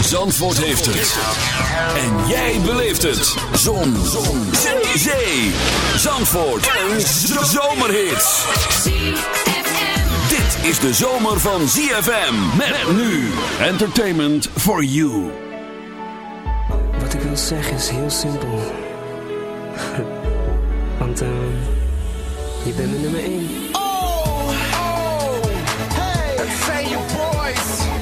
Zandvoort heeft het. En jij beleeft het. Zon. Zon. Zee. Zee. Zandvoort. Een zomerhit. Dit is de zomer van ZFM. Met nu. Entertainment for you. Wat ik wil zeggen is heel simpel. Want ehm je bent mijn nummer 1. Het zijn je boys.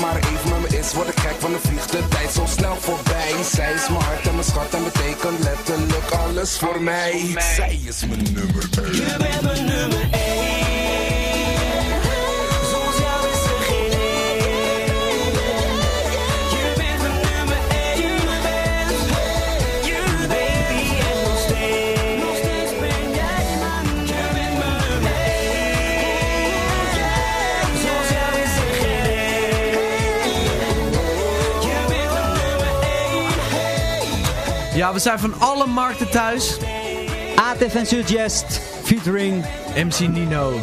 Maar even met me is, word ik gek van de vliegt de tijd zo snel voorbij. Zij is mijn hart en mijn schat en betekent letterlijk alles voor mij. Zij is mijn nummer we zijn van alle markten thuis. ATF en Suggest featuring MC Nino.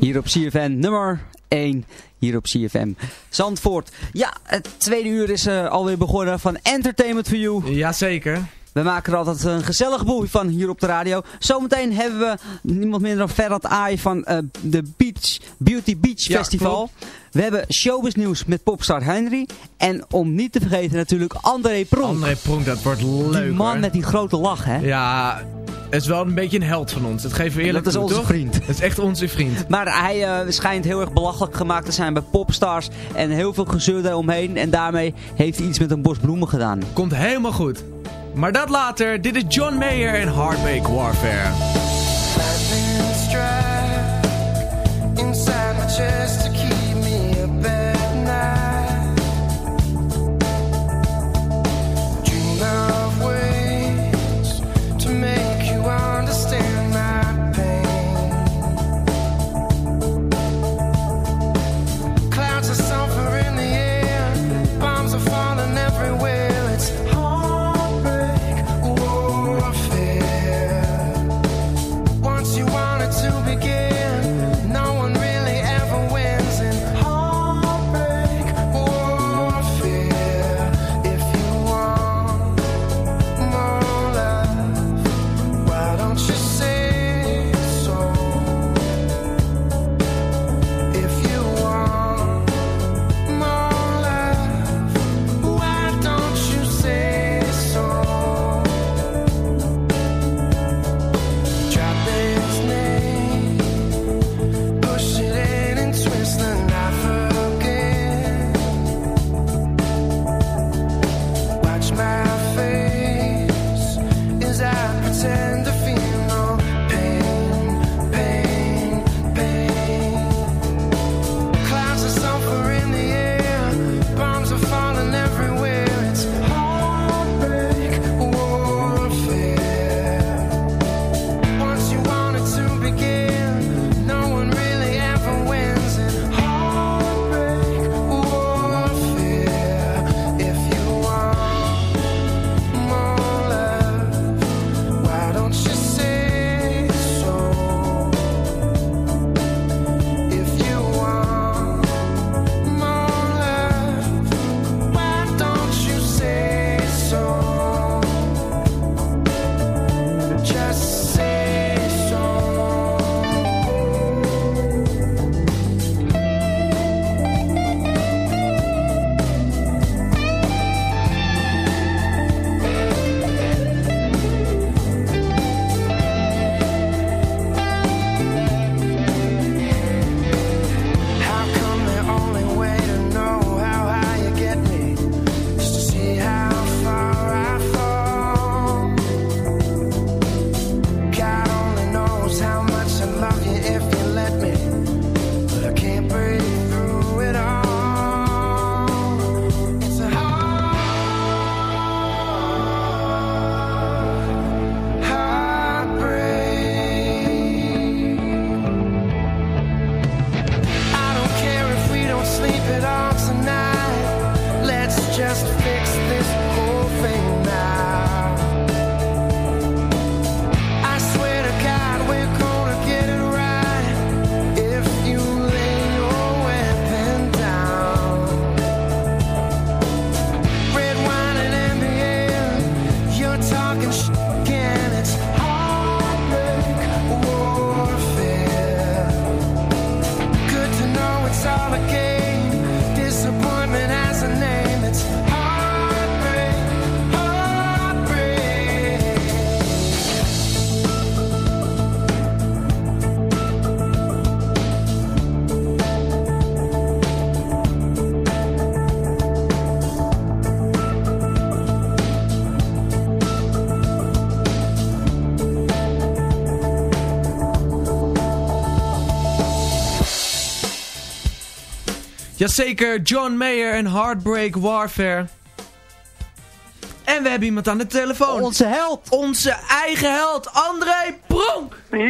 hier op CFN nummer 1 hier op CFM Zandvoort. Ja, het tweede uur is eh, alweer begonnen van Entertainment for You. Jazeker. We maken er altijd een gezellig boel van hier op de radio. Zometeen hebben we niemand minder dan Ferrat Aai van eh, de Beach, Beauty Beach Ja, Festival. We hebben showbiz nieuws met popstar Henry. En om niet te vergeten natuurlijk André Pronk. André Pronk, dat wordt leuk die man hoor. met die grote lach, hè? Ja, het is wel een beetje een held van ons. Dat geven we eerlijk Dat is onze vriend. Dat is echt onze vriend. Maar hij eh, schijnt heel erg belachelijk gemaakt te zijn bij popstars. En heel veel gezeur daaromheen. En daarmee heeft hij iets met een bos bloemen gedaan. Komt helemaal goed. Maar dat later. Dit is John Mayer en Heartbreak Warfare. Jazeker, John Mayer en Heartbreak Warfare. En we hebben iemand aan de telefoon. Onze held! Onze eigen held, André Pronk! Hey!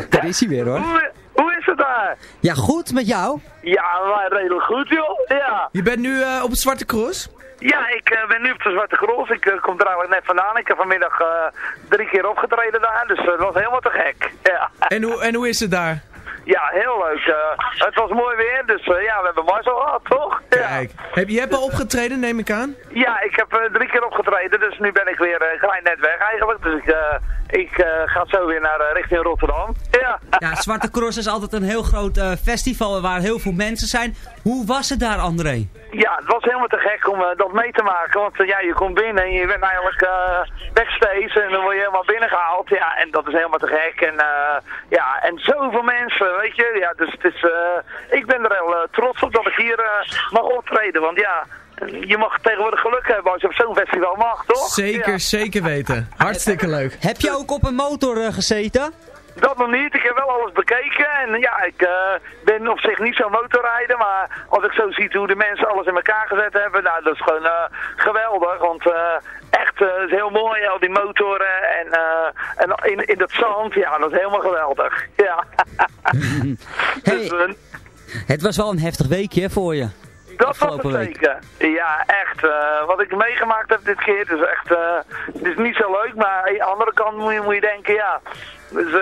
Daar is hij weer hoor. Hoe, hoe is het daar? Ja, goed met jou. Ja, wij redelijk goed joh. Ja. Je bent nu eh, op het Zwarte Cross? Ja, ik eh, ben nu op de Zwarte Cross. Ik eh, kom er eigenlijk net vandaan. Ik heb vanmiddag eh, drie keer opgetreden daar, dus dat was helemaal te gek. Ja, En hoe, en hoe is het daar? Ja heel leuk. eh. het was mooi weer, dus eh, ja, we hebben Marcel gehad, toch? Ja. Kijk. Heb, je hebt al opgetreden, neem ik aan? Ja, ik heb eh, drie keer opgetreden, dus nu ben ik weer eh, klein net weg eigenlijk. Dus ik, ik ga zo weer naar richting Rotterdam. Ja. Ja, Zwarte Cross is altijd een heel groot festival waar heel veel mensen zijn. Hoe was het daar, André? Ja, het was helemaal te gek om eh, dat mee te maken. Want eh, ja, je komt binnen en je bent eigenlijk eh backstage en dan word je helemaal binnengehaald. Ja, en dat is helemaal te gek. En eh, ja, en zoveel mensen, weet je. Ja, dus het is, eh, ik ben er heel trots op dat ik hier eh, mag optreden. Want ja, je mag tegenwoordig geluk hebben als je op zo'n festival mag, toch? Zeker, Ja. zeker weten. Hartstikke leuk. Heb je ook op een motor eh, gezeten? Dat nog niet. Ik heb wel alles bekeken. En ja, ik eh, ben op zich niet zo'n motorrijder. Maar als ik zo zie hoe de mensen alles in elkaar gezet hebben. Nou, dat is gewoon eh, geweldig. Want eh, echt, het is heel mooi. Al die motoren en, en in, in dat zand. Ja, dat is helemaal geweldig. Ja. Hey, Dus, het was wel een heftig weekje voor je. Dat was het week. zeker. Ja, echt. eh, wat ik meegemaakt heb dit keer, het is echt, eh, het is niet zo leuk, maar aan de andere kant moet je, moet je denken, ja. Dus eh,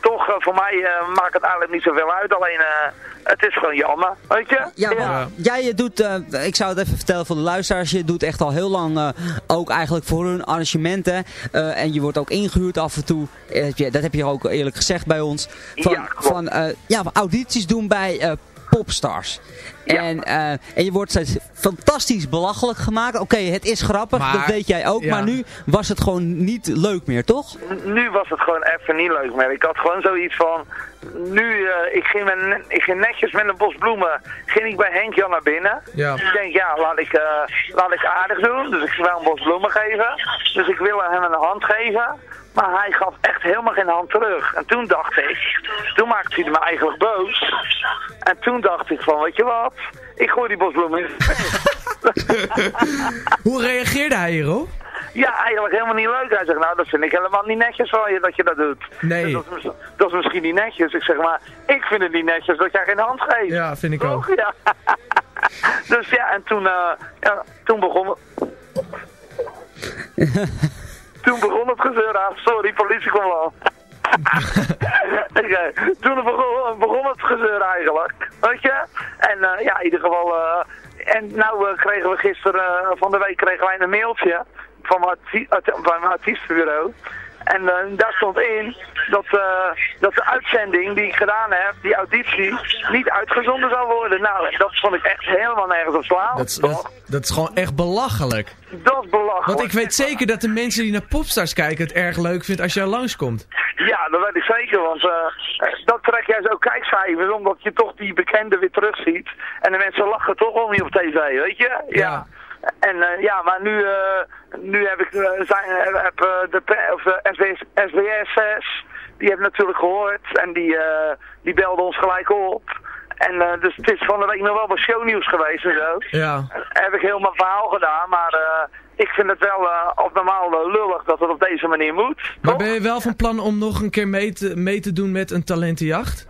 toch, voor mij eh, maakt het eigenlijk niet zoveel uit, alleen eh, het is gewoon jammer, weet je? Ja, want jij je doet, eh, ik zou het even vertellen voor de luisteraars, je doet echt al heel lang eh, ook eigenlijk voor hun arrangementen. eh, en je wordt ook ingehuurd af en toe, heb je- dat heb je ook eerlijk gezegd bij ons, van, Ja, klopt. van eh, ja, audities doen bij eh, popstars. Ja. En, eh, en je wordt steeds fantastisch belachelijk gemaakt. Oké, het is grappig, Maar- dat weet jij ook, ja. maar nu was het gewoon niet leuk meer, toch? Nu was het gewoon even niet leuk meer. Ik had gewoon zoiets van, nu, eh, ik, ging met, ik ging netjes met een bos bloemen, ging ik bij Henk Jan naar binnen. Ja. Ik denk, ja, laat ik, eh, laat ik aardig doen. Dus ik wil een bos bloemen geven. Dus ik wilde hem een hand geven. Maar hij gaf echt helemaal geen hand terug. En toen dacht ik, toen maakte hij me eigenlijk boos. En toen dacht ik van, weet je wat, ik gooi die bosbloemen in. Hoe reageerde hij hierop? Ja, eigenlijk helemaal niet leuk. Hij zegt, nou, dat vind ik helemaal niet netjes van je dat je dat doet. Nee. Dus Dat, is, mis- dat is misschien niet netjes. Ik zeg maar, ik vind het niet netjes dat jij geen hand geeft. Ja, vind ik ook. Ja. dus ja, en toen, eh, ja, toen begon. toen begon het gezeur. Ah, sorry, politie komt al. Oké, Toen begon, begon het gezeur eigenlijk, weet je? En eh, ja, in ieder geval... eh, en nou eh, kregen we gisteren, van de week kregen wij een mailtje van mijn, arti- van mijn artiestenbureau. En eh, daar stond in dat, eh, dat de uitzending die ik gedaan heb, die auditie, niet uitgezonden zou worden. Nou, dat vond ik echt helemaal nergens op slaan. Dat dat, dat is gewoon echt belachelijk. Dat is belachelijk. Want ik weet zeker dat de mensen die naar Popstars kijken het erg leuk vinden als jij langskomt. Ja, dat weet ik zeker, want eh, dat trek jij zo kijkcijfers, omdat je toch die bekende weer terugziet. En de mensen lachen toch wel niet op tv, weet je? Ja. En eh, ja, maar nu, eh, nu heb ik eh, zijn, heb, de, of de SBS, SBS 6, die heb natuurlijk gehoord en die, die belde ons gelijk op. En dus het is van de week nog wel wat shownieuws geweest en zo. Ja. Heb ik heel mijn verhaal gedaan, maar ik vind het wel op normaal lullig dat het op deze manier moet. Maar toch? ben je wel van plan om nog een keer mee te, mee te doen met een talentenjacht?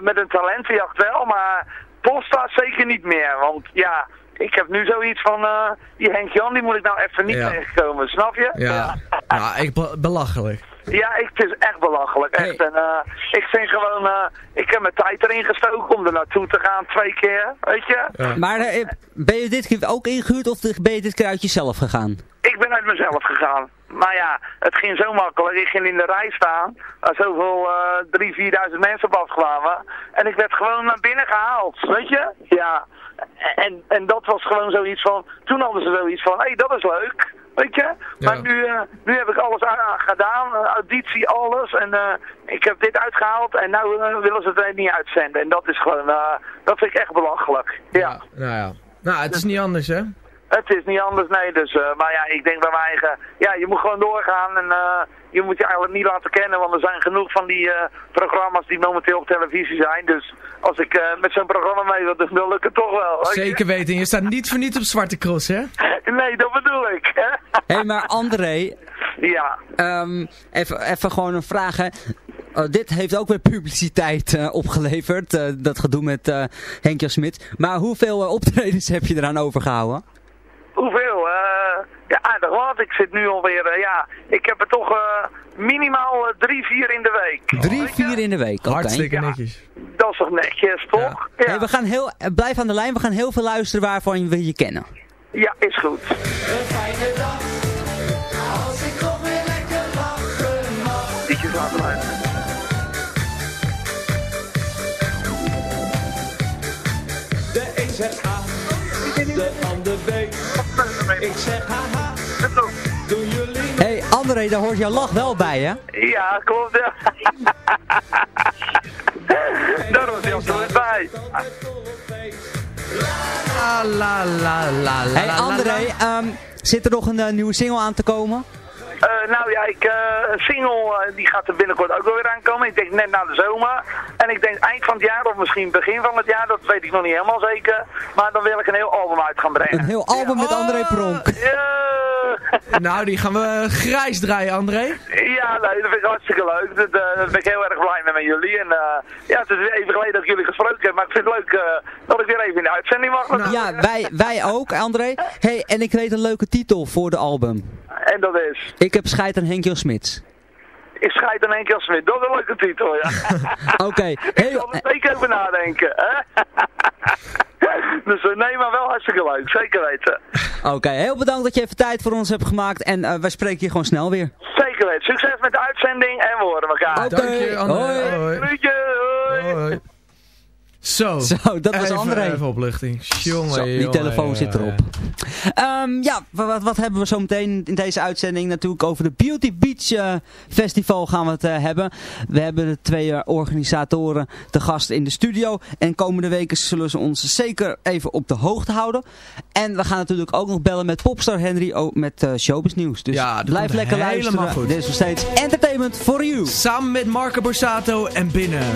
Met een talentenjacht wel, maar Polestar zeker niet meer. Want ja, ik heb nu zoiets van, eh, die Henk Jan, die moet ik nou even niet Ja. tegenkomen, snap je? Ja. Ja, echt be- belachelijk. Ja, ik, het is echt belachelijk, echt. Hey. En eh, ik vind gewoon, eh, ik heb mijn tijd erin gestoken om er naartoe te gaan, twee keer, weet je? Ja. Maar eh, ben je dit keer ook ingehuurd of ben je dit keer uit jezelf gegaan? Ik ben uit mezelf gegaan. Maar ja, het ging zo makkelijk. Ik ging in de rij staan, waar zoveel eh drie, vierduizend mensen op afkwamen. En ik werd gewoon naar binnen gehaald, weet je? Ja. En, en dat was gewoon zoiets van, toen hadden ze zoiets van, hé, hey, dat is leuk. Weet je? Maar Ja. nu, eh, nu heb ik alles aan, aan gedaan, eh, auditie, alles. En eh, ik heb dit uitgehaald en nu willen ze het niet uitzenden. En dat is gewoon, dat vind ik echt belachelijk. ja. Nou ja. Nou, het is niet anders, hè? Het is niet anders, nee. Dus, eh, maar ja, ik denk bij mijn eigen... Ja, je moet gewoon doorgaan en eh, je moet je eigenlijk niet laten kennen. Want er zijn genoeg van die eh, programma's die momenteel op televisie zijn. Dus als ik eh, met zo'n programma mee wil doen, dan lukt het toch wel. Zeker weten. Je staat niet voor niet op Zwarte Cross, hè? Nee, dat bedoel ik. hè. Hé, hey, maar André, ja. ehm, even, even gewoon een vraag. Hè. Oh, dit heeft ook weer publiciteit eh, opgeleverd, eh, dat gedoe met eh Henk Jan Smit. Maar hoeveel optredens heb je eraan overgehouden? Hoeveel? Eh, ja, aardig wat. Ik zit nu alweer, eh, ja, ik heb er toch eh, minimaal drie, vier in de week. Drie, vier in de week. Hartstikke netjes. Dat is toch netjes, toch? Ja, Hey, we gaan heel, blijf aan de lijn, we gaan heel veel luisteren waarvan we je kennen. ja is goed. Liedjes laten luisteren. De een zegt A, de Ik zeg haha, jullie hey, André, daar hoort jouw lach wel bij, hè? Ja, klopt. Ja. Daar hij al zo bij. La la la la la Hey la, André, ehm, zit er nog een eh, nieuwe single aan te komen? Eh, nou ja, ik, eh, een single eh, die gaat er binnenkort ook wel weer aankomen. Ik denk net na de zomer. En ik denk eind van het jaar of misschien begin van het jaar, dat weet ik nog niet helemaal zeker. Maar dan wil ik een heel album uit gaan brengen. Een heel album met André Pronk. Ja, Nou, die gaan we grijs draaien, André. ja nee, dat vind ik hartstikke leuk. Dat, daar ben ik heel erg blij mee met jullie. En eh, ja, het is weer even geleden dat ik jullie gesproken heb. Maar ik vind het leuk eh, dat ik weer even in de uitzending mag. Nou, Ja, wij, wij ook, André. Hey, en ik weet een leuke titel voor de album. En dat is... Ik heb scheid aan Henk Jan Smits. Ik scheid keer als Smit. Dat is een leuke titel, ja. Oké, Ik hey, zal er zeker over nadenken. Hè? dus eh, nee, maar wel hartstikke leuk. Zeker weten. oké, heel bedankt dat je even tijd voor ons hebt gemaakt. En eh, wij spreken je gewoon snel weer. Zeker weten. Succes met de uitzending en we horen elkaar. Oké, Dank je, hoi. Hoi. Hoi. Hoi. Zo. Zo, dat was even, André. Even opluchting. Jongen, Zo, die jongen, telefoon ja, zit ja. erop. Ehm, ja, wa- wat, wat hebben we zo meteen in deze uitzending? Natuurlijk over de Beauty Beach eh, Festival gaan we het eh, hebben. We hebben de twee eh, organisatoren te gast in de studio. En komende weken zullen ze ons zeker even op de hoogte houden. En we gaan natuurlijk ook nog bellen met popstar Henry met eh showbiz nieuws. Dus Ja, blijf lekker luisteren. goed. Dit is nog steeds entertainment for you. Samen met Marco Borsato en Binnen.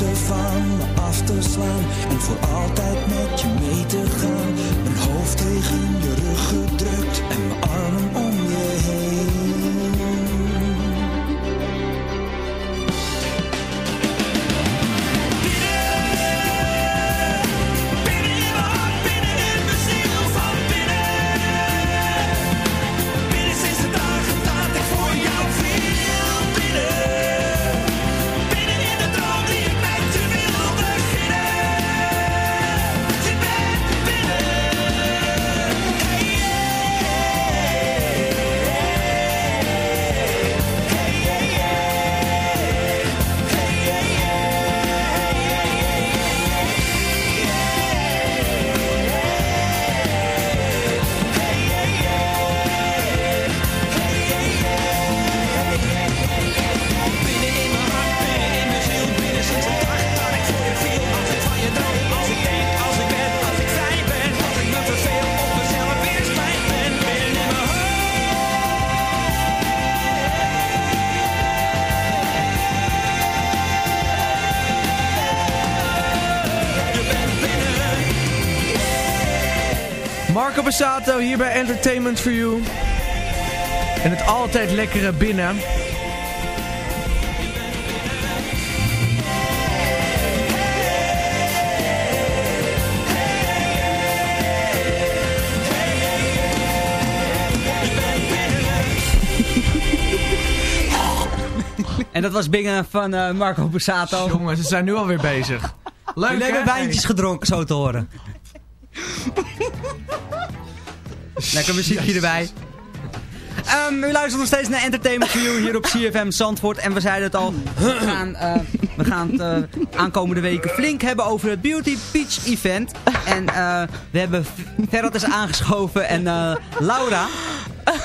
van me af te slaan en voor altijd met je mee te gaan. Mijn hoofd tegen je rug gedrukt en mijn armen om Bassato hier bij Entertainment for You. En het altijd lekkere binnen. En dat was Bingen van eh, Marco Bussato. Jongens, ze zijn nu alweer bezig. Leuk Jullie hebben wijntjes gedronken, zo te horen. Lekker muziekje erbij. Ehm, u luistert nog steeds naar Entertainment You hier op CFM Zandvoort. En we zeiden het al, we gaan, eh, we gaan het eh, aankomende weken flink hebben over het Beauty Beach Event. En eh, we hebben Ferrat is aangeschoven en eh, Laura.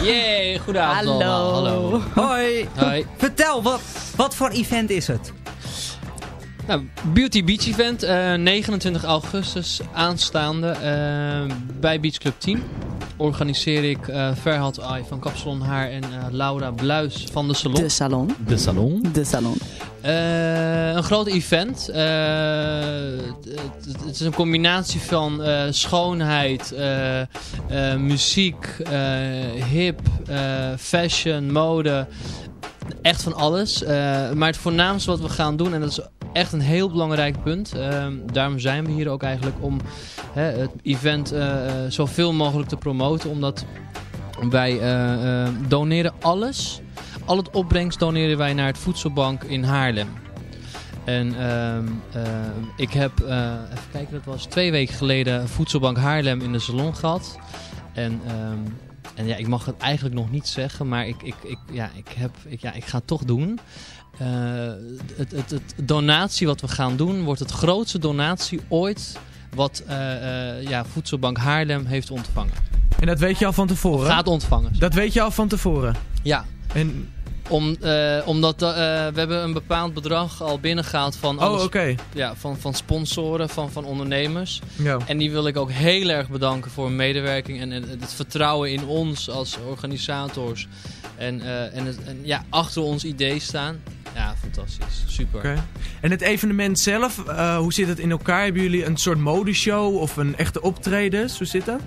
Yay, goedenavond Hallo. allemaal. Hallo. Hoi. Hoi. Vertel, wat, wat voor event is het? Nou, Beauty Beach Event, eh, 29 augustus aanstaande bij Beach Club 10. Organiseer ik eh Ferhat Ai van Kapsalon Haar en eh, Laura Bluis van de Salon. De salon. De Salon. De salon. Eh, een groot event. Eh, het, is een combinatie van eh, schoonheid, eh, eh, muziek, eh, hip, eh, fashion, mode. Echt van alles. Eh, maar het voornaamste wat we gaan doen, en dat is echt een heel belangrijk punt. eh, daarom zijn we hier ook eigenlijk om hè, het event eh, zoveel mogelijk te promoten. Omdat wij doneren alles. Al het opbrengst doneren wij naar het voedselbank in Haarlem. En ehm, eh, ik heb, even kijken, dat was twee weken geleden voedselbank Haarlem in de salon gehad. En, ehm, en ja, ik mag het eigenlijk nog niet zeggen, maar ik, ik, ik, ja, ik, heb, ik, ja, ik ga het toch doen. Eh, het, het, het donatie wat we gaan doen wordt het grootste donatie ooit wat eh, eh, ja, voedselbank Haarlem heeft ontvangen. En dat weet je al van tevoren? Gaat ontvangen. Dat weet je al van tevoren? Ja. En... Om, eh, omdat eh, we hebben een bepaald bedrag al binnengehaald van, Oh, oké. ja, van, van sponsoren, van, van ondernemers. Ja. En die wil ik ook heel erg bedanken voor hun medewerking en, en het vertrouwen in ons als organisators. En, eh, en, het, en ja, achter ons idee staan. Ja, fantastisch. Super. En het evenement zelf, hoe zit het in elkaar? Hebben jullie een soort modeshow of een echte optredens? Hoe zit dat?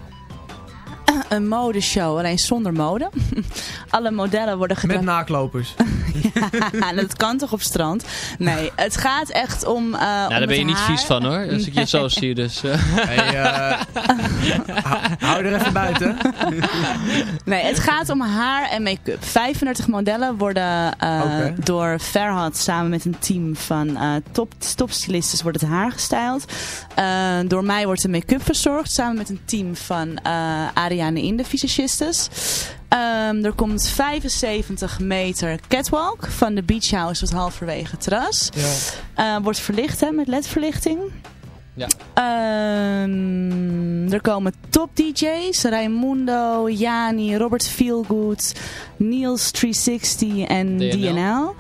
Een modeshow, alleen zonder mode. Alle modellen worden Met gedaan. naaklopers. Ja, dat kan toch op strand? Nee, het gaat echt om. Nou, om daar ben je niet haar. vies van hoor. Als ik je zo zie. Dus, eh. Hey, eh, hou, hou er even buiten. Nee, het gaat om haar en make-up. 35 modellen worden eh, door Ferhat samen met een team van eh top, topstylisten wordt het haar gestyled. Eh, door mij wordt de make-up verzorgd samen met een team van Ariane Inde, visagistes. Ehm, er komt 75 meter catwalk van de beach house tot halverwege het terras. Ja. Eh, wordt verlicht hè, met ledverlichting. Ja. Ehm, er komen top DJ's. Raimundo, Jani, Robert Feelgood, Niels 360 en DNL. DNL.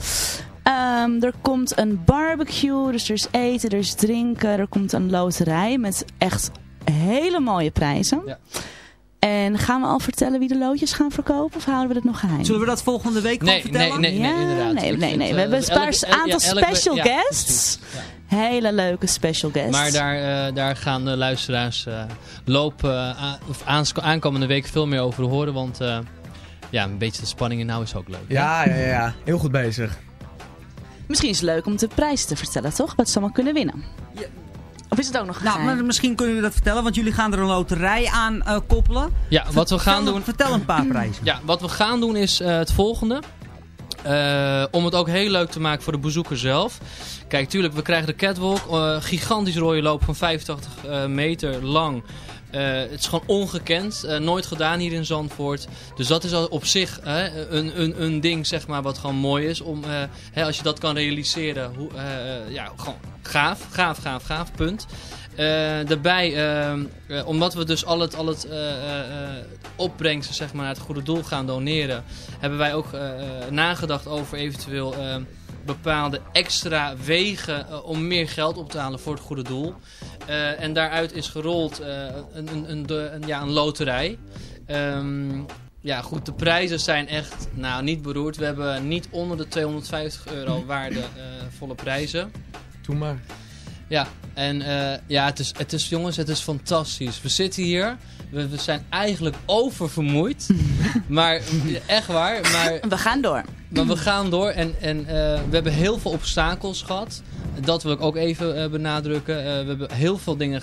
Ehm, er komt een barbecue, dus er is eten, er is drinken. Er komt een loterij met echt hele mooie prijzen. Ja. En gaan we al vertellen wie de loodjes gaan verkopen of houden we het nog geheim? Zullen we dat volgende week Nee, gewoon vertellen? nee, nee, nee, Ja, inderdaad. nee, nee, nee. We eh, hebben een paar- ja, aantal elke- special ja, guests. Ja. Hele leuke special guests. Maar daar, eh, daar gaan de luisteraars eh, lopen, aan- of aankomende week veel meer over horen. Want eh, ja, een beetje de spanning in nou is ook leuk. Ja, ja, ja, ja. Heel goed bezig. Misschien is het leuk om de prijs te vertellen, toch? Wat ze allemaal kunnen winnen. Of is het ook nog Nou, maar misschien kunnen jullie dat vertellen, want jullie gaan er een loterij aan eh, koppelen. Ja, wat we gaan Vertel- doen... Vertel een paar prijzen. Ja, wat we gaan doen is eh, het volgende. Eh, om het ook heel leuk te maken voor de bezoeker zelf. Kijk, tuurlijk, we krijgen de catwalk. eh gigantisch rode loop van 85 eh, meter lang. Eh, het is gewoon ongekend. eh, nooit gedaan hier in Zandvoort. Dus dat is al op zich een, een, een ding zeg maar, wat gewoon mooi is. Om, eh, als je dat kan realiseren. Hoe, ja, gewoon gaaf, gaaf, gaaf, gaaf, punt. Daarbij, eh, eh, omdat we dus al het, al het opbrengsten zeg maar, naar het goede doel gaan doneren, hebben wij ook nagedacht over eventueel eh, bepaalde extra wegen eh, om meer geld op te halen voor het goede doel. Eh, en daaruit is gerold eh, een, een, een, de- een, ja, een loterij. Ehm, ja, goed, de prijzen zijn echt nou, niet beroerd. We hebben niet onder de 250 euro waarde eh, volle prijzen. Doe maar. Ja, en ja, het is, het is, jongens, het is fantastisch. We zitten hier, we, we zijn eigenlijk oververmoeid. maar echt waar, maar, We gaan door. maar we gaan door. En, en eh, we hebben heel veel obstakels gehad. Dat wil ik ook even eh, benadrukken. Eh, we hebben heel veel dingen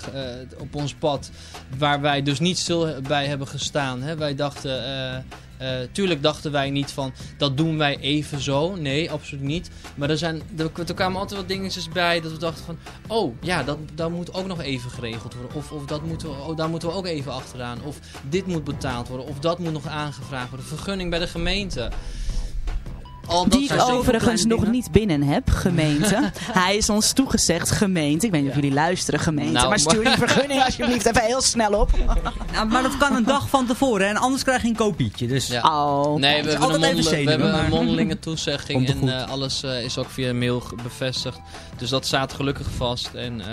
op ons pad waar wij dus niet stil bij hebben gestaan. Hè. Wij dachten, eh, tuurlijk dachten wij niet van dat doen wij even zo. Nee, absoluut niet. Maar er, zijn, er, er kwamen altijd wat dingetjes bij dat we dachten van, oh ja, dat, dat moet ook nog even geregeld worden. Of, of dat moeten we, oh, daar moeten we ook even achteraan. Of dit moet betaald worden. Of dat moet nog aangevraagd worden. Vergunning bij de gemeente. Al dat Die ik overigens nog niet binnen heb, gemeente. Hij is ons toegezegd, gemeente. Ik weet niet of jullie luisteren, gemeente. Nou, maar stuur die vergunning alsjeblieft even heel snel op. Nou, maar dat kan een dag van tevoren en anders krijg je een kopietje. Dus Ja. Oh, Nee, we hebben, een, we hebben mondelinge toezegging en eh, alles eh, is ook via mail bevestigd. Dus dat staat gelukkig vast. En, eh,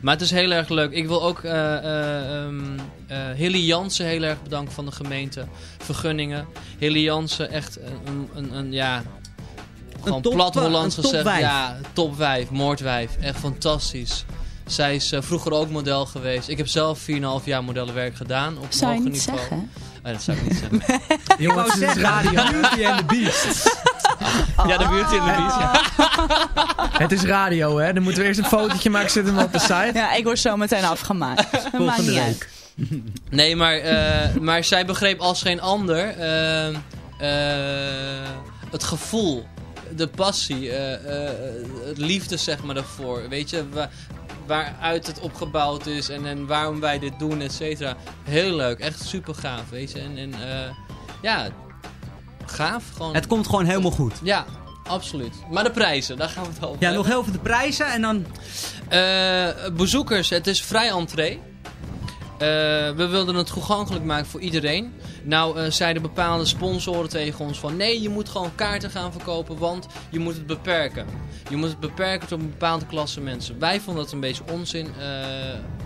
maar het is heel erg leuk. Ik wil ook eh eh, ehm, eh, Hilly Jansen heel erg bedanken van de gemeente. Vergunningen. Hilly Jansen echt een, een, een ja... Gewoon top- plat Hollands een gezegd. topwijf. Ja, topwijf, moordwijf. Echt fantastisch. Zij is vroeger ook model geweest. Ik heb zelf 4,5 jaar modellenwerk gedaan. Op Zou je niet niveau. zeggen? Oh, dat zou ik niet zeggen. Jongens, het is radio. Beauty and the Beast. Ja, de beauty in beast. Ja. Het is radio, hè. Dan moeten we eerst een fotootje maken, zetten we op de site. Ja, ik word zo meteen afgemaakt. Maakt niet week. uit. Nee, maar, eh, maar zij begreep als geen ander eh, eh, het gevoel, de passie, eh, eh, het liefde zeg maar daarvoor. Weet je, wa- waaruit het opgebouwd is en, en waarom wij dit doen, et cetera. Heel leuk, echt super gaaf, weet je. En, en eh, ja, gaaf gewoon. Het komt gewoon helemaal goed. Ja, absoluut. Maar de prijzen, daar gaan we het over Ja, nog heel veel de prijzen en dan... Eh, bezoekers, het is vrij entree. Eh, we wilden het toegankelijk maken voor iedereen. Nou eh, zeiden bepaalde sponsoren tegen ons van... nee, je moet gewoon kaarten gaan verkopen, want je moet het beperken. Je moet het beperken tot een bepaalde klasse mensen. Wij vonden dat een beetje onzin.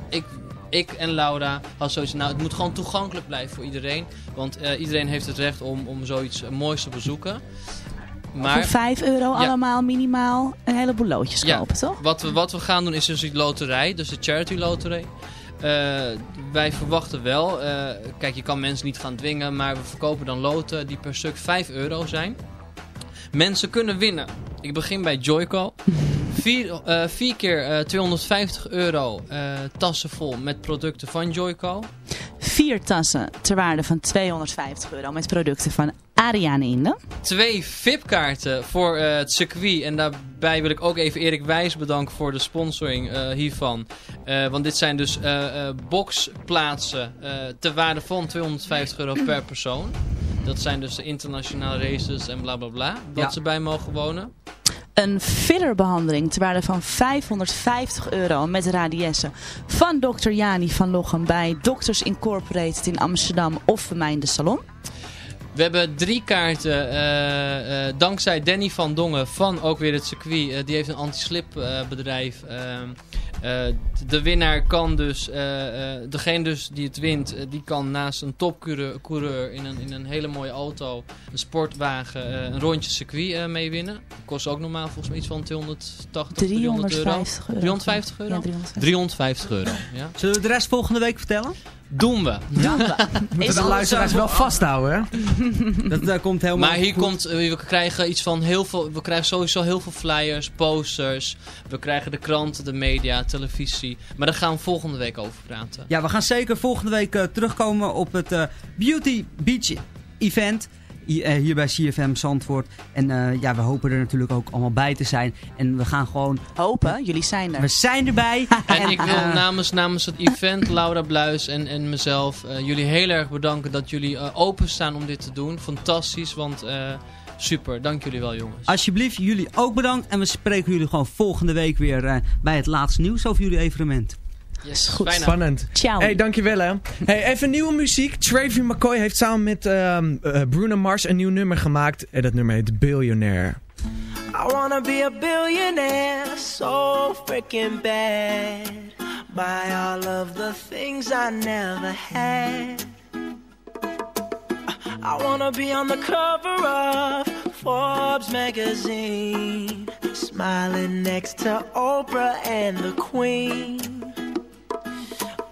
Ik, ik en Laura hadden zoiets nou, het moet gewoon toegankelijk blijven voor iedereen. Want eh, iedereen heeft het recht om, om zoiets eh, moois te bezoeken. Voor 5 euro allemaal minimaal een heleboel loodjes kopen, toch? Wat we, wat we gaan doen is dus die loterij, dus de charity loterij. Eh, wij verwachten wel, kijk je kan mensen niet gaan dwingen, maar we verkopen dan loten die per stuk 5 euro zijn. Mensen kunnen winnen. Ik begin bij Joyco. Vier, eh, vier keer eh, 250 euro eh, tassen vol met producten van Joyco. Vier tassen ter waarde van 250 euro met producten van Ariane Inde. Twee VIP-kaarten voor eh, het circuit. En daarbij wil ik ook even Erik Wijs bedanken voor de sponsoring eh, hiervan. Eh, want dit zijn dus eh, eh, boxplaatsen eh ter waarde van 250 euro per persoon. Dat zijn dus de internationale races en bla bla bla. Dat Ja. ze bij mogen wonen. Een fillerbehandeling ter waarde van 550 euro met radiëssen van Dr. Jani van Lochem bij Doctors Incorporated in Amsterdam of bij mij in de salon. We hebben drie kaarten, eh, eh, dankzij Danny van Dongen van ook weer het circuit. Eh, die heeft een anti-slip eh, bedrijf. Ehm, eh, de winnaar kan dus, eh, eh, degene dus die het wint, die kan naast een topcoureur coureur in een, in een hele mooie auto, een sportwagen, eh, een rondje circuit eh, mee winnen. Dat kost ook normaal volgens mij iets van 280, 300 euro. 350 euro. 350 euro? Ja, 350. 350 euro, ja. Zullen we de rest volgende week vertellen? Doen we. Moeten de luisteraars wel vasthouden, hè? Dat eh, komt helemaal Maar hier goed. komt, eh, we krijgen iets van heel veel, we krijgen sowieso heel veel flyers, posters. We krijgen de kranten, de media, televisie. Maar daar gaan we volgende week over praten. Ja, we gaan zeker volgende week eh, terugkomen op het eh, Beauty Beach event. Hier, eh, hier bij CFM Zandvoort. En eh, ja, we hopen er natuurlijk ook allemaal bij te zijn. En we gaan gewoon... Hopen, jullie zijn er. We zijn erbij. En ik wil namens, namens het event, Laura Bluis en, en mezelf, eh, jullie heel erg bedanken dat jullie eh, openstaan om dit te doen. Fantastisch, want eh, super. Dank jullie wel jongens. Alsjeblieft, jullie ook bedankt. En we spreken jullie gewoon volgende week weer eh, bij het laatste nieuws over jullie evenement. Yes, goed. bijna. Spannend. Ciao. Hey, dankjewel hè. Hey, even nieuwe muziek. Travie McCoy heeft samen met ehm, eh, Bruno Mars een nieuw nummer gemaakt. En dat nummer heet Billionaire. I wanna be a billionaire, so freaking bad. Buy all of the things I never had. I wanna be on the cover of Forbes magazine. Smiling next to Oprah and the Queen.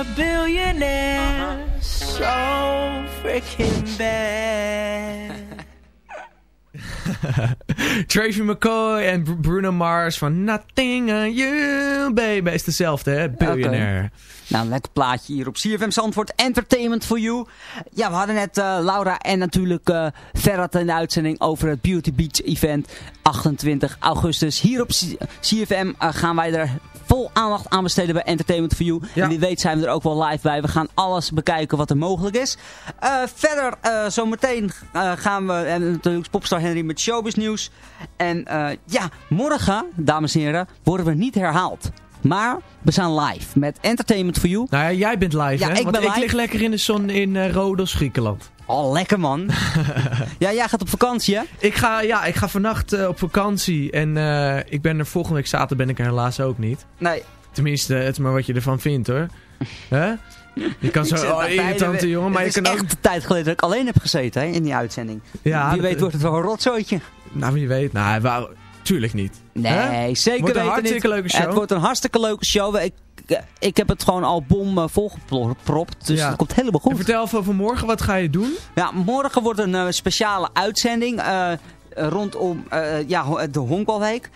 a billionaire so freaking bad. Tracy McCoy en Br- Bruno Mars van Nothing on You, baby. Is dezelfde, hè? Billionaire. Nou, een lekker plaatje hier op CFM Zandvoort. Entertainment for you. Ja, we hadden net eh, Laura en natuurlijk eh Ferrat in de uitzending over het Beauty Beach event. 28 augustus. Hier op C- CFM eh, gaan wij er vol aandacht aan besteden bij Entertainment for You. Ja. En wie weet zijn we er ook wel live bij. We gaan alles bekijken wat er mogelijk is. Verder, eh, zometeen gaan we en natuurlijk Popstar Henry met showbiz nieuws. En eh, ja, morgen, dames en heren, worden we niet herhaald. Maar we zijn live met Entertainment for You. Nou ja, jij bent live, Ja, hè? ik Want ben ik live. lig lekker in de zon in eh Rodos, Griekenland. Oh, lekker man. ja, jij gaat op vakantie, hè? Ik ga, ja, ik ga vannacht eh, op vakantie en ik ben er volgende week zaterdag ben ik er helaas ook niet. Nee. Tenminste, het is maar wat je ervan vindt, hoor. Hè? Je kan zo, oh, irritante jongen, maar je het kan is ook... echt een tijd geleden dat ik alleen heb gezeten hè, in die uitzending. Ja, Wie dat- weet wordt het wel een rotzooitje. Nou, wie weet. Nou, tuurlijk niet. Nee, zeker Wordt een weten hartstikke niet. leuke show. Het wordt een hartstikke leuke show. Ik, ik heb het gewoon al bom eh, volgepropt, dus Ja. het komt helemaal goed. En vertel even over morgen, wat ga je doen? Ja, morgen wordt een eh, speciale uitzending eh, rondom ja, de Honkbalweek.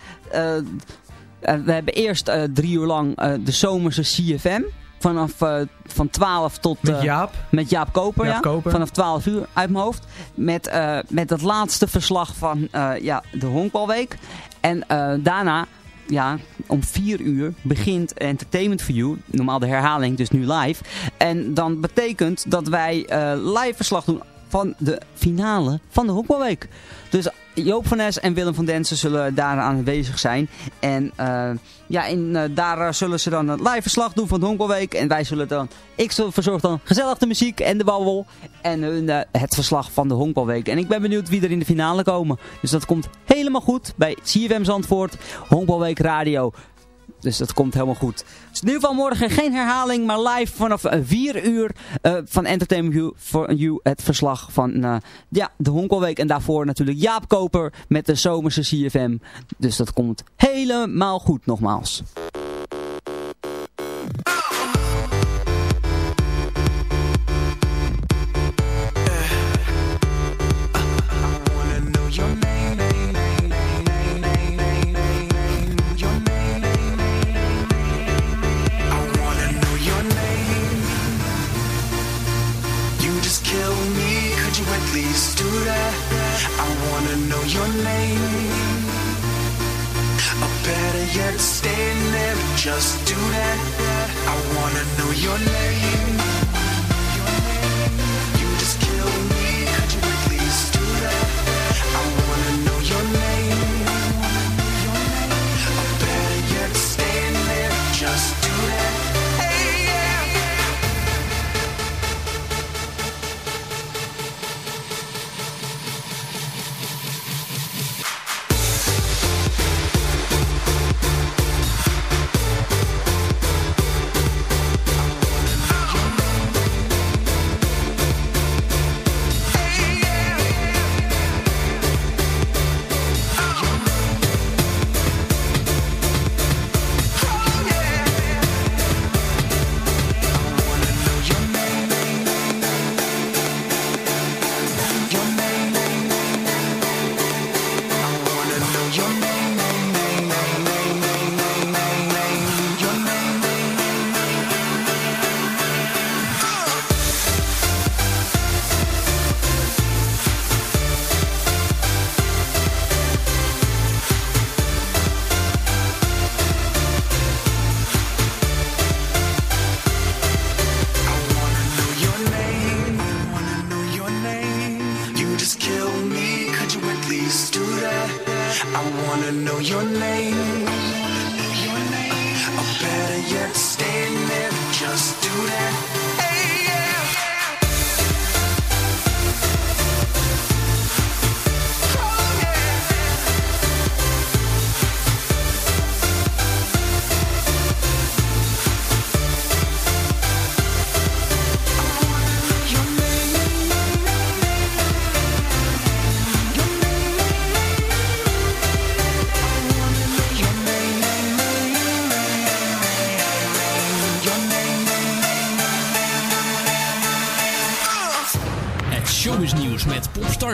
We hebben eerst drie uur lang de zomerse CFM. Vanaf eh, van 12 tot... Met eh, Jaap. Met Jaap Koper, Jaap ja. Koper. Vanaf 12 uur uit mijn hoofd. Met, eh, met het laatste verslag van ja, de Honkbalweek. En daarna, ja, om 4 uur begint Entertainment for You. Normaal de herhaling, dus nu live. En dan betekent dat wij live verslag doen van de finale van de Honkbalweek. Dus Joop van Nes en Willem van Densen zullen daar aanwezig zijn. En eh, ja, in, eh, daar eh, zullen ze dan een live verslag doen van de Honkbalweek. En wij zullen dan, ik verzorg dan gezellig de muziek en de babbel. En het verslag van de Honkbalweek. En ik ben benieuwd wie er in de finale komen. Dus dat komt helemaal goed bij CFM Zandvoort, Honkbalweek Radio. Dus dat komt helemaal goed. Dus in ieder geval morgen geen herhaling, maar live vanaf 4 uur eh, van Entertainment for you het verslag van eh, ja, de Honkelweek. En daarvoor natuurlijk Jaap Koper met de zomerse CFM. Dus dat komt helemaal goed nogmaals.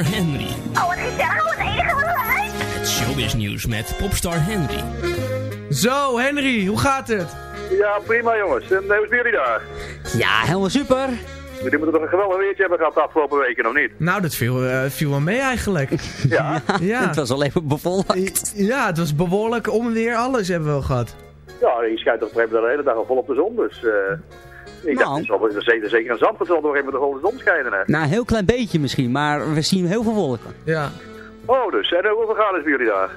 Popstar Henry. Oh, wat gezellig. Wat enige wat leuk. Het showbiznieuws met popstar Henry. Zo, Henry, hoe gaat het? Ja, prima jongens. En hoe is jullie daar? Ja, helemaal super. Jullie moeten toch een geweldig weertje hebben gehad de afgelopen weken, of niet? Nou, dat viel, eh, viel wel mee eigenlijk. Ja. ja. Het was al even bewolkt. Ja, het was behoorlijk om en weer alles hebben we wel gehad. Ja, je schijnt toch op een gegeven moment de hele dag al vol op de zon, dus... eh ik dacht, het zal wel- zeker, zeker in Zandvoort zal nog even de volle zon schijnen, hè? Nou, een heel klein beetje misschien, maar we zien heel veel wolken. Ja. Oh, dus. En eh, hoeveel graden is bij jullie daar?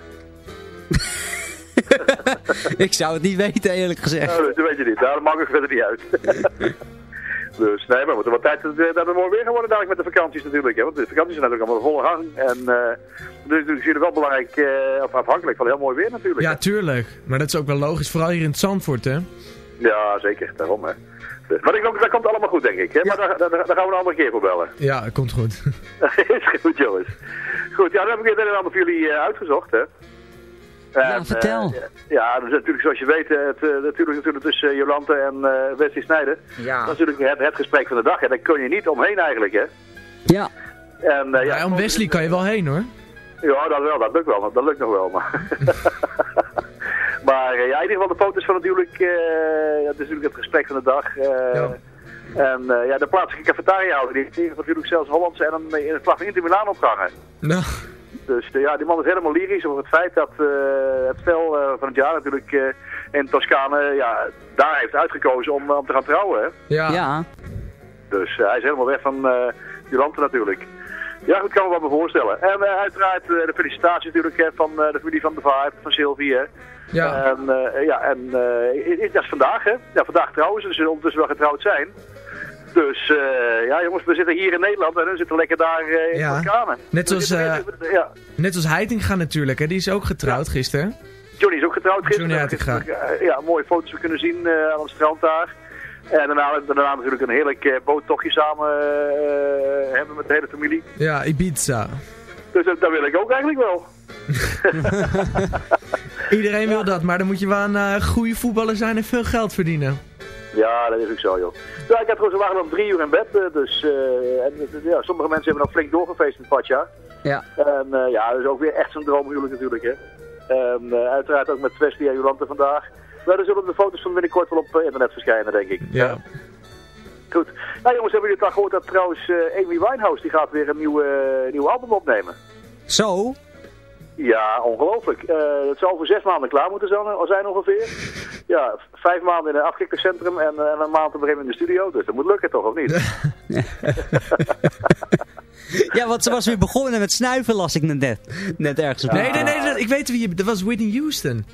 ik zou het niet weten, eerlijk gezegd. Nou, dat weet je niet. Daar maakt het verder niet uit. dus nee, maar we moeten wat tijd dat, eh, dat het mooi weer gaan worden dadelijk met de vakanties natuurlijk. Hè? Want de vakanties zijn natuurlijk allemaal volle gang. En eh dus natuurlijk is jullie wel belangrijk, eh, of afhankelijk van heel mooi weer natuurlijk. Ja, tuurlijk. Maar dat is ook wel logisch, vooral hier in het Zandvoort, hè? Ja, zeker. Daarom, hè. Dus, maar ik, denk, dat komt allemaal goed, denk ik. Hè? Maar daar, daar, daar gaan we een andere keer voor bellen. Ja, het komt goed. is goed, jongens. Goed, ja, dan heb ik het een en ander voor jullie eh, uitgezocht, hè. Ja, vertel. eh, ja, dus natuurlijk, zoals je weet, eh, het, eh, natuurlijk, natuurlijk tussen eh, Jolante en eh Wesley Snijder. Ja. Dat is natuurlijk het, het gesprek van de dag, hè. Daar kun je niet omheen eigenlijk, hè. Ja. En, eh, ja, Ja, om Wesley kan je wel heen, hoor. Ja, dat wel, dat lukt wel, dat lukt nog wel, maar... maar eh, ja, in ieder geval de foto's van natuurlijk, eh ja, het is natuurlijk het gesprek van de dag. eh, En eh, ja, de plaatselijke cafetaria die heeft natuurlijk zelfs Hollandse en een, in een vlag van Inter Milaan opgehangen. Nou, Dus ja, die man is helemaal lyrisch over het feit dat eh, het spel eh, van het jaar natuurlijk eh, in Toscane ja, daar heeft uitgekozen om, om te gaan trouwen. Hè? ja. Ja. Dus hij is helemaal weg van uh, Jolante natuurlijk. Ja, goed, kan me wel me voorstellen. En eh, uiteraard eh, de felicitaties natuurlijk van eh, de familie van de Vaart, van Sylvie. Hè. Ja. En, eh, ja, en eh, dat is vandaag, hè? Ja, vandaag trouwen ze, dus ze ondertussen wel getrouwd zijn. Dus eh, ja, jongens, we zitten hier in Nederland en we zitten lekker daar in Ja. Toscane. Net We zoals, eh, ja, Net als Heitinga natuurlijk, hè? die is ook getrouwd gisteren. Johnny is ook getrouwd gisteren. Johnny Heitinga. Ja, mooie foto's we kunnen zien aan het strand daar. En daarna, daarna natuurlijk een heerlijk boottochtje samen hebben met de hele familie. Ja, Ibiza. Dus dat, dat wil ik ook eigenlijk wel. Iedereen wil dat, maar dan moet je wel een eh, goede voetballer zijn en veel geld verdienen. Ja, dat is ook zo, joh. Ja, ik heb trouwens, we waren om drie uur in bed, eh, dus eh, en, ja, sommige mensen hebben nog flink doorgefeest in het padja. Ja. En eh, ja, dat is ook weer echt zo'n droomhuwelijk natuurlijk, hè. En eh, uiteraard ook met Wesley en Jolante vandaag. Maar er zullen de foto's van binnenkort wel op internet verschijnen, denk ik. Ja. Goed. Nou jongens, hebben jullie het al gehoord dat trouwens eh, Amy Winehouse, die gaat weer een nieuwe, nieuw album opnemen? Zo? Ja, ongelooflijk. Eh, het zal voor zes maanden klaar moeten zijn, zijn ongeveer. Ja, vijf maanden in een afkikkerscentrum en, eh, en een maand op een gegeven moment in de studio. Dus dat moet lukken toch, of niet? Ja, want ze was weer begonnen met snuiven, las ik net, net ergens op. Nee, nee, nee, nee, ik weet wie je... Dat was Whitney Houston.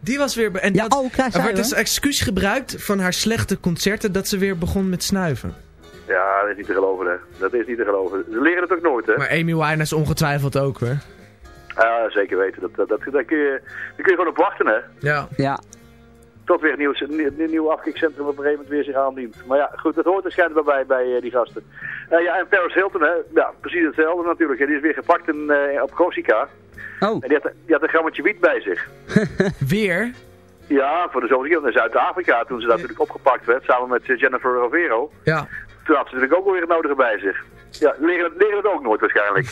Die was weer... En dat, oh, er werd we. als excuus gebruikt van haar slechte concerten dat ze weer begon met snuiven. Ja, dat is niet te geloven, hè. Dat is niet te geloven. Ze leren het ook nooit, hè. Maar Amy Winehouse ongetwijfeld ook hoor. Ja, zeker weten. Dat, dat, dat, daar, kun je, daar kun je gewoon op wachten, hè. Ja. Ja. Tot weer een nieuw, nieuw afkikcentrum op een gegeven moment weer zich aandient. Maar ja, goed, dat hoort waarschijnlijk wel bij, bij eh, die gasten. Eh, ja, en Paris Hilton, hè. Ja, precies hetzelfde natuurlijk. Hè. Die is weer gepakt in, eh, op Corsica. Oh. En die had, die had een grammetje wiet bij zich. Weer? Ja, voor de zoveelste keer in Zuid-Afrika, toen ze daar natuurlijk opgepakt werd, samen met Jennifer Rovero. Ja. Toen had ze natuurlijk ook alweer het nodige bij zich. Ja, leren, leren het ook nooit waarschijnlijk.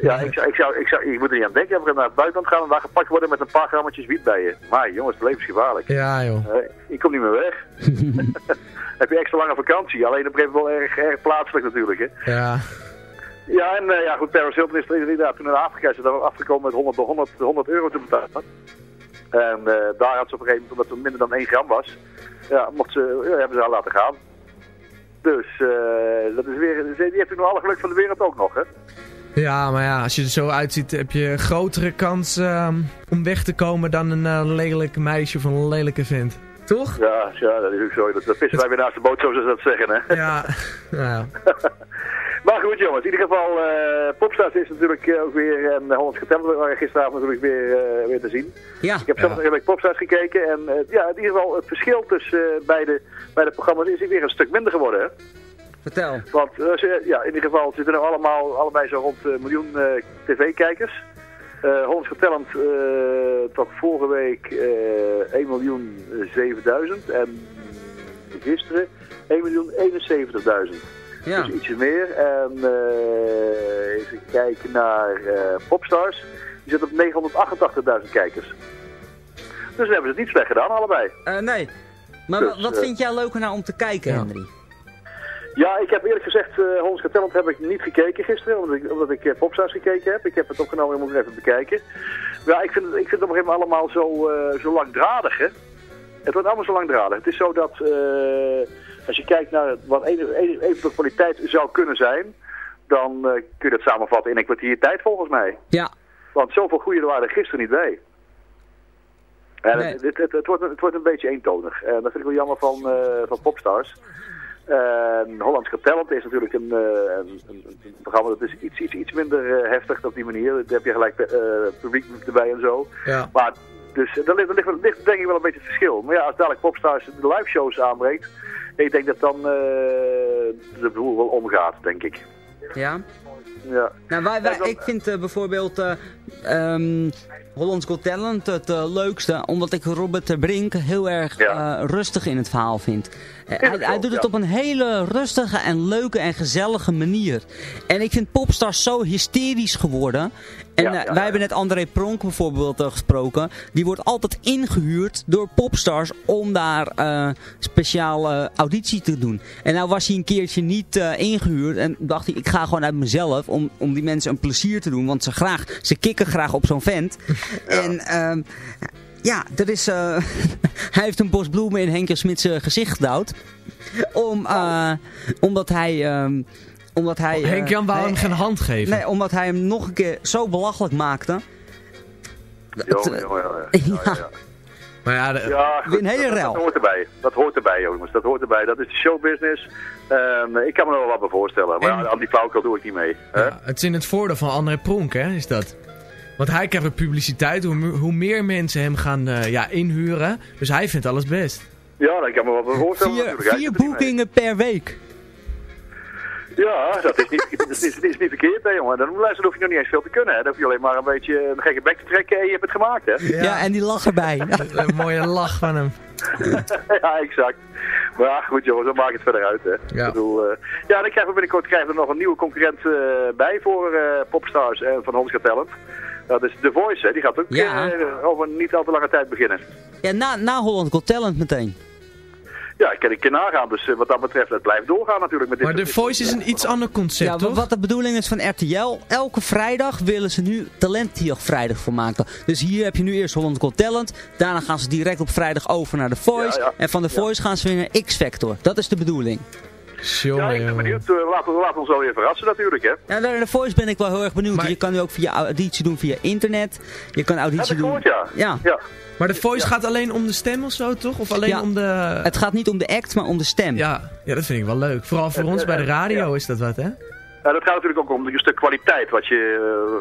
Ja, ik, zou, ik, zou, ik, zou, ik moet er niet aan denken. Gaan naar het buitenland gaan en daar gepakt worden met een paar grammetjes wiet bij je. Maar jongens, het leven is gevaarlijk. Ja joh. Eh, ik kom niet meer weg. Heb je extra lange vakantie. Alleen op een gegeven moment wel erg, erg plaatselijk natuurlijk. Hè. Ja. Ja, en eh, ja, goed, Paris Hilton is er inderdaad toen in Afrika is daar afgekomen met 100, 100, 100 euro te betalen. En eh, daar had ze op een gegeven moment, omdat het minder dan 1 gram was, ja, mocht ze, ja, hebben ze haar laten gaan. Dus eh, dat is weer, die heeft nu alle geluk van de wereld ook nog, hè. Ja, maar ja, als je er zo uitziet heb je een grotere kans ehm, om weg te komen dan een eh, lelijk meisje of een lelijke vent. Toch? Ja, ja dat is ook zo. Dat, dat vissen wij weer naast de boot, zoals ze dat zeggen, hè. Ja, nou ja. Maar goed jongens, in ieder geval, eh Popstars is natuurlijk eh, ook weer, en Hollands waren gisteravond natuurlijk weer, eh, weer te zien. Ja. Ik heb zelf nog even Popstars gekeken en eh, ja, in ieder geval het verschil tussen uh, beide, beide programma's is weer een stuk minder geworden. Hè? Vertel. Want uh, ze, ja, in ieder geval zitten er allemaal, allebei zo rond een miljoen uh, tv-kijkers. Uh, Hollands Getalent tot vorige week 1 miljoen 7000 en gisteren 1 miljoen 71.000. Ja. Dus ietsje meer. En uh, even kijken naar uh, Popstars. Die zit op 988.000 kijkers. Dus dan hebben ze het niet slecht gedaan, allebei. Uh, nee. Maar dus, wat vind jij leuker nou om te kijken, ja. Henry? Ja, ik heb eerlijk gezegd, uh, Hollands Talent heb ik niet gekeken gisteren, omdat ik, omdat ik uh, Popstars gekeken heb. Ik heb het opgenomen en moet even bekijken. Maar ja, ik vind het, ik vind het op een gegeven moment allemaal zo, uh, zo langdradig, hè. Het wordt allemaal zo langdradig. Het is zo dat, als je kijkt naar wat eventueel kwaliteit zou kunnen zijn, dan kun je dat samenvatten in een kwartier tijd volgens mij. Ja. Want zoveel goede waren er gisteren niet bij. En nee. het, het, het, het, wordt, het wordt een beetje eentonig. En dat vind ik wel jammer van, van Popstars. En Hollands Talent is natuurlijk een, een, een, een, programma dat is iets, iets, iets minder heftig op die manier. Daar heb je gelijk uh, publiek erbij en zo. Ja. Maar dus daar ligt, ligt, ligt, denk ik wel een beetje het verschil. Maar ja, als dadelijk Popstars de live shows aanbreekt, ik denk dat dan uh, de boel wel omgaat, denk ik. Ja? Ja. Nou, wij, wij, ik vind uh, bijvoorbeeld uh, um, Hollands Got Talent het uh, leukste, omdat ik Robert de Brink heel erg ja. rustig in het verhaal vind. Hij, hij doet het op een hele rustige en leuke en gezellige manier. En ik vind Popstars zo hysterisch geworden. En ja, ja, wij hebben net André Pronk bijvoorbeeld uh, gesproken. Die wordt altijd ingehuurd door Popstars om daar uh, speciale auditie te doen. En nou was hij een keertje niet uh, ingehuurd. En dacht hij, ik ga gewoon uit mezelf om, om die mensen een plezier te doen. Want ze, graag, ze kikken graag op zo'n vent. En uh, ja, er is, uh, hij heeft een bos bloemen in Henk Smits gezicht gedouwd. Om, uh, omdat hij... Uh, omdat hij... Oh, Henk Jan wou eh, hem geen hand geven. Nee, omdat hij hem nog een keer zo belachelijk maakte. Jo, Het, eh, jo, ja, ja, ja, ja. Maar ja, de- Ja, goed, Weer een hele dat, rel. dat hoort erbij. Dat hoort erbij, jongens. Dat hoort erbij. Dat is de showbusiness. Ehm, ik kan me er wel wat bij voorstellen. Maar ja, aan die flauwekul doe ik niet mee. Hè? ja, het is in het voordeel van André Pronk, hè, is dat. Want hij krijgt weer publiciteit, hoe, hoe meer mensen hem gaan eh, ja, inhuren. Dus hij vindt alles best. Ja, dat kan me wel bij voorstellen. vier natuurlijk. Er boekingen per week. Ja, dat is niet, dat is, dat is niet verkeerd, hè, jongen. Dan, luister, hoef je nog niet eens veel te kunnen. Hè. Dan hoef je alleen maar een beetje een gekke bek te trekken en je hebt het gemaakt, hè. Ja, en die lag erbij. Een mooie lach van hem. ja, exact. Maar ja, goed jongens, dan maakt het verder uit. Hè. Ja. Ik bedoel, eh, ja, dan krijgen we binnenkort krijgen we nog een nieuwe concurrent eh, bij voor eh, Popstars en van Got Talent. Dat is The Voice, hè. die gaat ook Ja. eh, over niet al te lange tijd beginnen. Ja, na, na Holland Got Talent meteen. Ja, ik kan ik kan nagaan, dus eh, wat dat betreft, het blijft doorgaan natuurlijk met dit Maar The Voice is een iets ander concept, Ja, toch? wat de bedoeling is van RTL, elke vrijdag willen ze nu Talentjacht vrijdag voor maken. Dus hier heb je nu eerst Holland Got Talent, daarna gaan ze direct op vrijdag over naar The Voice. Ja, ja. En van The Voice gaan ze weer naar X-Factor. Dat is de bedoeling. Ja, ik ben benieuwd. Eh, laten, we- laten we ons wel weer verrassen natuurlijk, hè. Ja, naar The Voice ben ik wel heel erg benieuwd. Maar- Je kan nu ook via auditie doen via internet. Je kan auditie ik doen... gehoord, ja. Ja. ja. Maar The Voice gaat alleen om de stem of zo, toch? Of alleen Ja. om de... Het gaat niet om de act, maar om de stem. Ja, ja, dat vind ik wel leuk. Vooral voor Eh, ons bij de eh, radio ja. is dat wat, hè? Ja, dat gaat natuurlijk ook om een stuk kwaliteit wat je,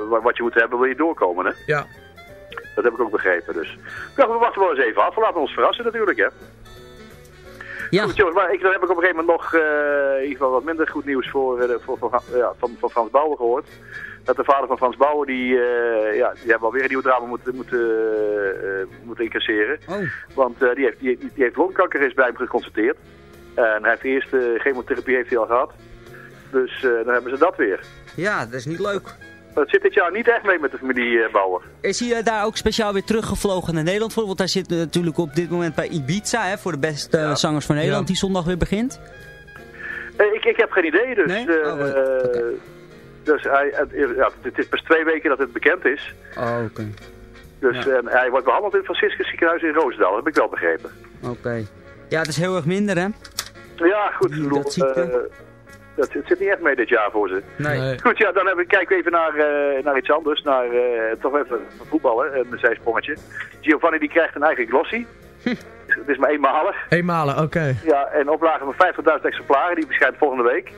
eh, wat- wat je moet hebben wil je doorkomen, hè. Ja. Dat heb ik ook begrepen, dus. Ja, we wachten wel eens even af. We laten ons verrassen natuurlijk, hè. Ja. Goed, jongens, maar ik, dan heb ik op een gegeven moment nog eh, in ieder geval wat minder goed nieuws voor, eh, voor, voor, ja, van, van Frans Bauer gehoord. Dat de vader van Frans Bauer, die, eh, ja, die hebben alweer een nieuwe drama moeten, moeten, moeten incasseren. Oh. Want die, heeft, die, die heeft longkanker is bij hem geconstateerd. En hij heeft de eerste chemotherapie heeft hij al gehad. Dus dan hebben ze dat weer. Ja, dat is niet leuk. Het zit dit jaar niet echt mee met de familie eh, Bauer. Is hij eh, daar ook speciaal weer teruggevlogen naar Nederland voor? Want hij zit eh, natuurlijk op dit moment bij Ibiza, hè, voor de beste zangers van Nederland, Ja. die zondag weer begint. Ik, ik heb geen idee, dus... Nee? Oh, Dus hij, het, ja, het is pas twee weken dat het bekend is. Oh, oké. Dus hij wordt behandeld in het Franciscus ziekenhuis in Roosendaal, dat heb ik wel begrepen. Oké. Ja, het is heel erg minder, hè? Ja, goed. bedoel, Dat ziekte. Dat, het zit niet echt mee dit jaar voor ze. Nee. Goed, ja, dan hebben, kijken we even naar, eh, naar iets anders. Naar eh, toch even voetballen, een zijsprongetje. Giovanni die krijgt een eigen glossy. Het is maar eenmalig. Eenmalen, oké. Ja, en oplage van 50.000 exemplaren, die verschijnt volgende week.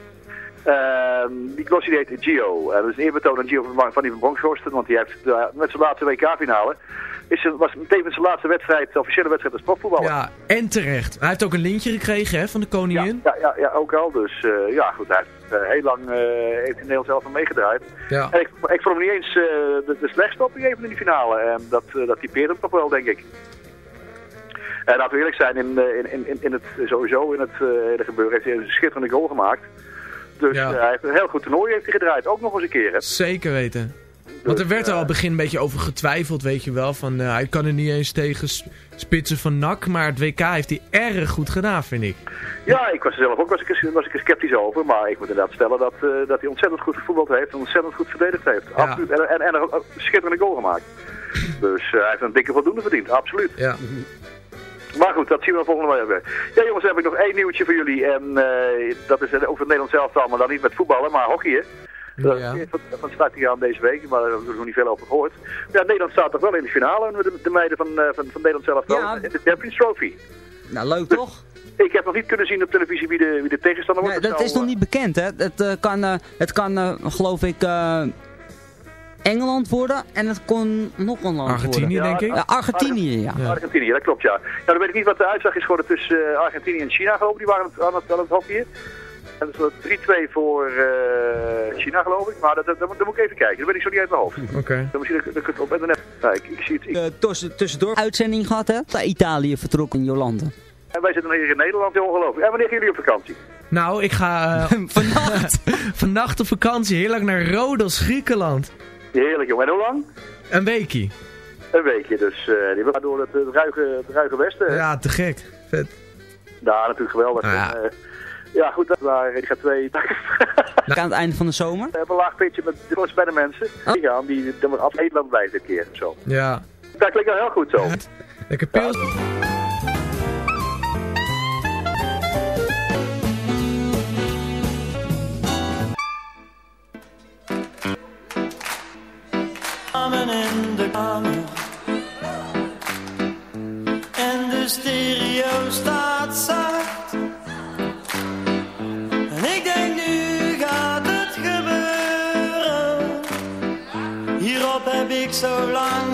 Ehm, die glossy die heet Gio. En dat is een eerbetoon aan Gio van, van die van Bronkhorsten, want die heeft eh, met zijn laatste WK-finale... Is was tevens zijn laatste wedstrijd, de officiële wedstrijd als profvoetballer. Ja, en terecht. Hij heeft ook een lintje gekregen, hè, van de koningin. ja, ja, ja, ook al. Dus eh, ja, goed, hij heeft eh, heel lang eh, heeft in Nederland zelf aan meegedraaid. Ja. En ik, ik vond hem niet eens de, de slechtste op even in die finale. En dat, dat typeert hem toch wel, denk ik. En laten we eerlijk zijn, in, in, in, in, het, sowieso in het hele gebeuren heeft hij een schitterende goal gemaakt. Dus Ja. hij heeft een heel goed toernooi heeft hij gedraaid, ook nog eens een keer. Hè. Zeker weten. Want er werd er al begin een beetje over getwijfeld, weet je wel. Van, eh, hij kan er niet eens tegen spitsen van NAC. Maar het WK heeft hij erg goed gedaan, vind ik. Ja, ik was er zelf ook was ik, was ik er sceptisch over. Maar ik moet inderdaad stellen dat, eh, dat hij ontzettend goed gevoetbald heeft en ontzettend goed verdedigd heeft. Absoluut. En, en, en een schitterende goal gemaakt. Dus eh, hij heeft een dikke voldoende verdiend, absoluut. Ja. Maar goed, dat zien we volgende week weer. Ja jongens, dan heb ik nog één nieuwtje voor jullie. En dat is over het Nederlands elftal, maar dan niet met voetballen, maar hockeyen. Ja. is van, van start hier aan deze week, maar daar hebben we nog niet veel over gehoord. Ja, Nederland staat toch wel in de finale met de, de meiden van, eh, van, van Nederland zelf Ja. in de Champions Trophy. Nou, leuk toch? Ik heb nog niet kunnen zien op televisie wie de, wie de tegenstander Nee, wordt. dat zou, is nog eh, niet bekend, hè? Het eh, kan, eh, het kan eh, geloof ik, eh, Engeland worden en het kon nog een land Argentinië, worden. denk ik. Ja, Argentinië, ja. Ja. Argentinië, dat klopt ja. Ja, dan weet ik niet wat de uitslag is geworden tussen eh, Argentinië en China geloof ik. Die waren aan het, aan het, aan het. En dat is 3-2 voor eh, China geloof ik. Maar dat, dat, dat, moet- dat moet ik even kijken. Dat weet ik zo niet uit mijn hoofd. Oké. Dan misschien dat ik het op internet... Ja, ik, ik zie het. ik- Eh, tussen- tussendoor uitzending gehad, hè? Naar Italië vertrokken in Jolande. en wij zitten hier in Nederland, heel ongelooflijk. En wanneer gaan jullie op vakantie? Nou, ik ga eh, vannacht, vannacht op vakantie heerlijk naar Rodos, Griekenland. Heerlijk jongen. En hoe lang? Een weekie. Een weekje. Dus eh die gaan door het, het, ruige, het ruige westen. Ja, te gek. Vet. Ja, natuurlijk geweldig. Nou ja. En, eh, ja, goed. Dat waren, die gaat twee... Aan het einde van de zomer. We hebben een laag pitje met de bij de mensen. Die gaan, die dan af Nederland blijven dit keer. Zo. Ja. Dat klinkt wel heel goed zo. Lekker pils. so long.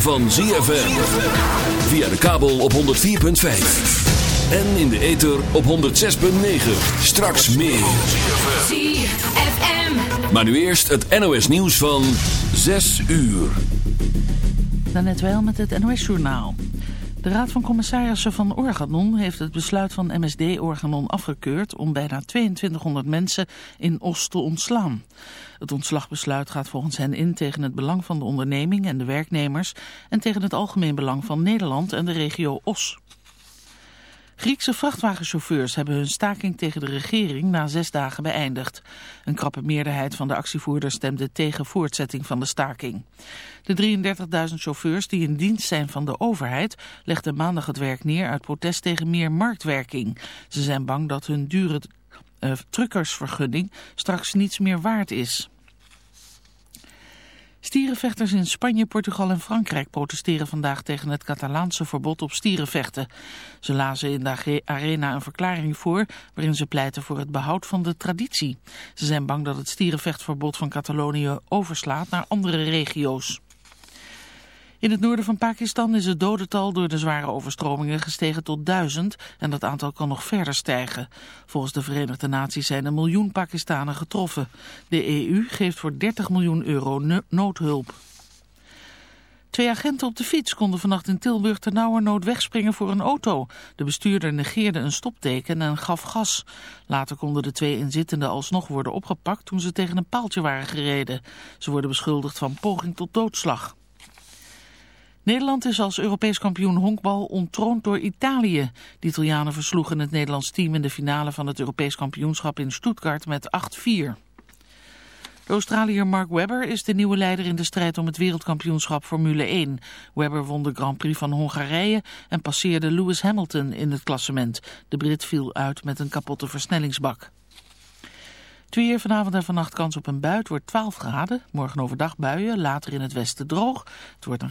van ZFM. Via de kabel op 104.5. En in de ether op 106.9. Straks meer. ZFM. Maar nu eerst het NOS nieuws van 6 uur. Dan net wel met het NOS journaal. De Raad van Commissarissen van Organon heeft het besluit van MSD Organon afgekeurd... om bijna 2200 mensen in Oost te ontslaan. Het ontslagbesluit gaat volgens hen in tegen het belang van de onderneming en de werknemers en tegen het algemeen belang van Nederland en de regio Os. Griekse vrachtwagenchauffeurs hebben hun staking tegen de regering na zes dagen beëindigd. Een krappe meerderheid van de actievoerders stemde tegen voortzetting van de staking. De 33.000 chauffeurs die in dienst zijn van de overheid legden maandag het werk neer uit protest tegen meer marktwerking. Ze zijn bang dat hun dure uh, truckersvergunning straks niets meer waard is. Stierenvechters in Spanje, Portugal en Frankrijk protesteren vandaag tegen het Catalaanse verbod op stierenvechten. Ze lazen in de arena een verklaring voor waarin ze pleiten voor het behoud van de traditie. Ze zijn bang dat het stierenvechtverbod van Catalonië overslaat naar andere regio's. In het noorden van Pakistan is het dodental door de zware overstromingen gestegen tot duizend en dat aantal kan nog verder stijgen. Volgens de Verenigde Naties zijn een miljoen Pakistanen getroffen. De EU geeft voor 30 miljoen euro noodhulp. Twee agenten op de fiets konden vannacht in Tilburg ternauwernood wegspringen voor een auto. De bestuurder negeerde een stopteken en gaf gas. Later konden de twee inzittenden alsnog worden opgepakt toen ze tegen een paaltje waren gereden. Ze worden beschuldigd van poging tot doodslag. Nederland is als Europees kampioen honkbal ontroond door Italië. De Italianen versloegen het Nederlands team in de finale van het Europees kampioenschap in Stuttgart met 8-4. De Australiër Mark Webber is de nieuwe leider in de strijd om het wereldkampioenschap Formule 1. Webber won de Grand Prix van Hongarije en passeerde Lewis Hamilton in het klassement. De Brit viel uit met een kapotte versnellingsbak. Het weer vanavond en vannacht kans op een bui. Het wordt 12 graden. Morgen overdag buien, later in het westen droog. Het wordt een